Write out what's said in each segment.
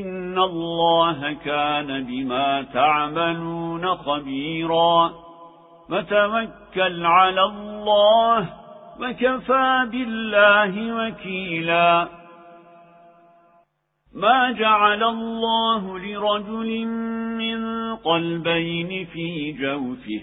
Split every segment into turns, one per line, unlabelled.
إن الله كان بما تعملون خبيرا وتوكل على الله وكفى بالله وكيلا ما جعل الله لرجل من قلبين في جوفه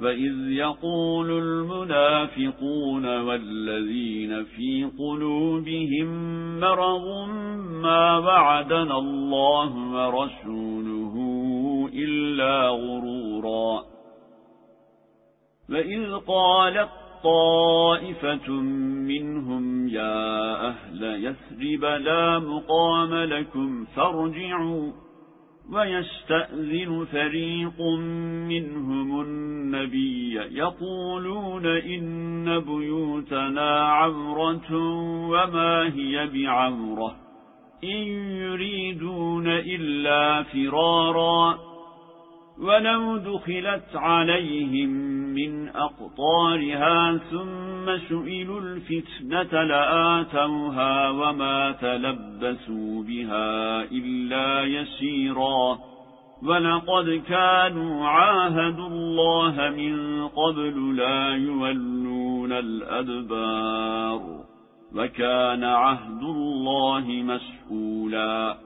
وإذ يقول المنافقون والذين في قلوبهم مرض ما وعدنا الله ورسوله إلا غرورا وإذ قالت طائفة منهم يا أهل يثرب لا مقام لكم فارجعوا ويستأذن فريق منهم النبي يقولون إن بيوتنا عورة وما هي بعورة إن يريدون إلا فرارا ولو دخلت عليهم من أقطارها ثم سئلوا الفتنة لآتوها وما تلبسوا بها إلا يسيرا ولقد كانوا عاهدوا الله من قبل لا يولون الأدبار وكان عهد الله مسؤولا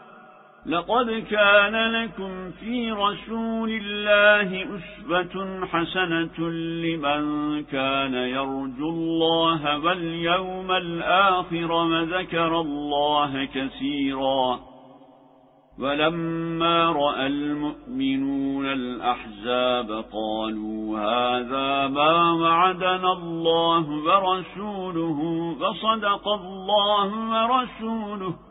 لقد كان لكم في رسول الله أسوة حسنة لمن كان يرجو الله واليوم الآخر وذكر الله كثيرا. ولما رأى المؤمنون الأحزاب قالوا هذا ما وعدنا الله ورسوله وصدق الله ورسوله.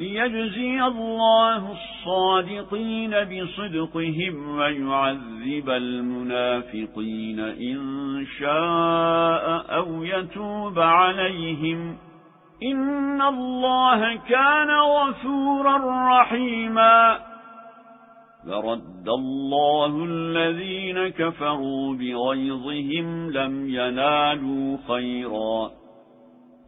ليجزي الله الصادقين بصدقهم ويعذب المنافقين إن شاء أو يتوب عليهم. إن الله كان غفورا رحيما. فرد الله الذين كفروا بغيظهم لم ينالوا خيرا.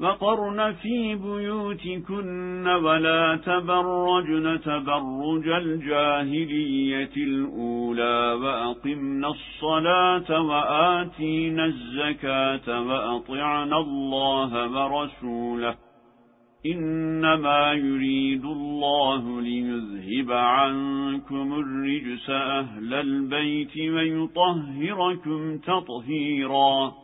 وقرن في بيوتكن ولا تبرجن تبرج الجاهلية الأولى وأقمنا الصلاة وآتينا الزكاة وأطعنا الله ورسوله إنما يريد الله ليذهب عنكم الرجس أهل البيت ويطهركم تطهيراً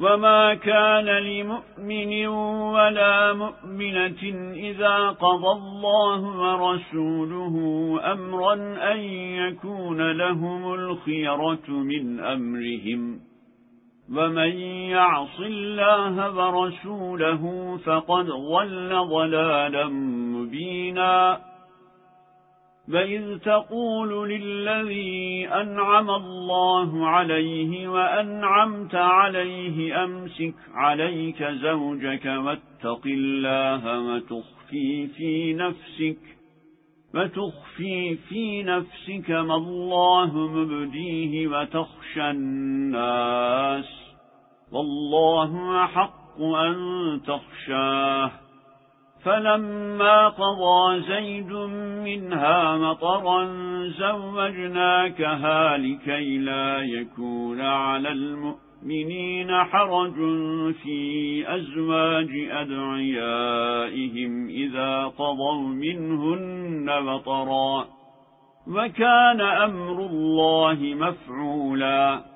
وما كان لمؤمن ولا مؤمنة إذا قضى الله ورسوله أمرا أن يكون لهم الخيرة من أمرهم ومن يعص الله ورسوله فقد ظل ضلالا مبينا فإذ تقول للذي أنعم الله عليه وأنعمت عليه أمسك عليك زوجك واتق الله وتخفي في نفسك وتخفي في نفسك ما الله مبديه وتخشى الناس والله حق أن تخشاه فلما قضى زيد منها مطرا زوجناكها لكي لا يكون على المؤمنين حرج في أزواج أدعيائهم إذا قضوا منهن مطرا. وكان أمر الله مفعولا.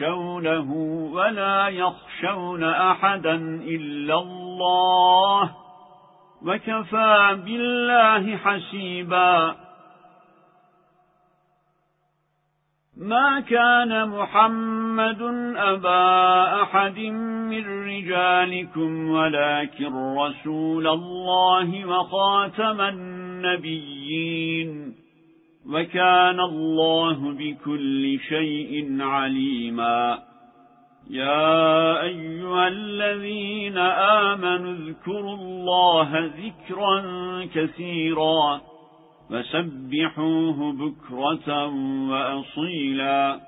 ويخشونه ولا يخشون أحدا إلا الله وكفى بالله حسيبا. ما كان محمد أبا أحد من رجالكم ولكن رسول الله وخاتم النبيين. وكان الله بكل شيء عليما. يا أيها الذين آمنوا اذكروا الله ذكرا كثيرا فسبحوه بكرة وأصيلا.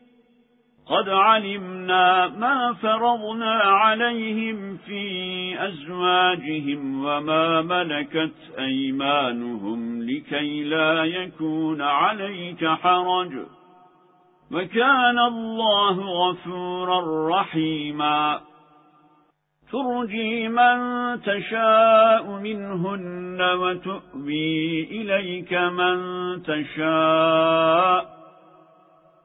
قد علمنا ما فرضنا عليهم في أزواجهم وما ملكت أيمانهم لكي لا يكون عليك حرج. وكان الله غفورا رحيما. ترجي من تشاء منهن وتؤبي إليك من تشاء.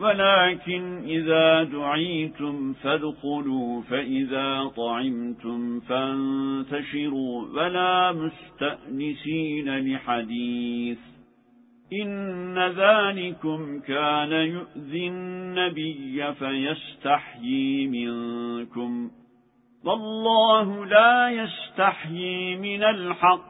ولكن إذا دعيتم فادخلوا فإذا طعمتم فانتشروا ولا مستأنسين لحديث إن ذلكم كان يؤذي النبي فيستحيي منكم والله لا يستحيي من الحق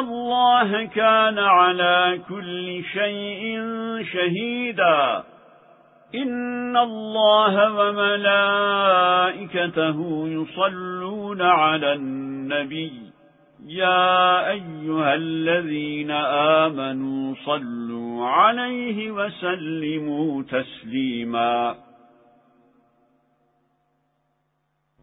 الله كان على كل شيء شهيداً. إن الله وملائكته يصلون على النبي. يا أيها الذين آمنوا صلوا عليه وسلموا تسليما.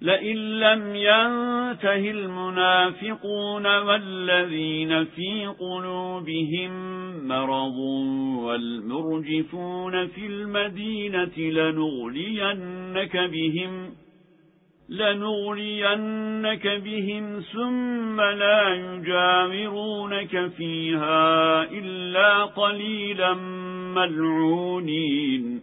لئن لم ينته المنافقون والذين في قلوبهم مرض والمرجفون في المدينة لنغلينك بهم لنغلينك بهم ثم لا يجاورونك فيها إلا قليلا ملعونين.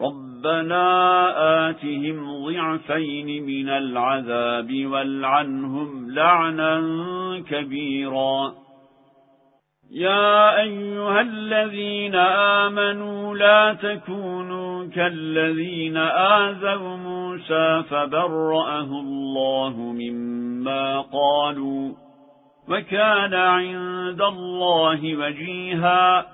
ربنا آتهم ضعفين من العذاب والعنهم لعنا كبيرا. يا أيها الذين آمنوا لا تكونوا كالذين آذوا موسى فبرأه الله مما قالوا وكان عند الله وجيها.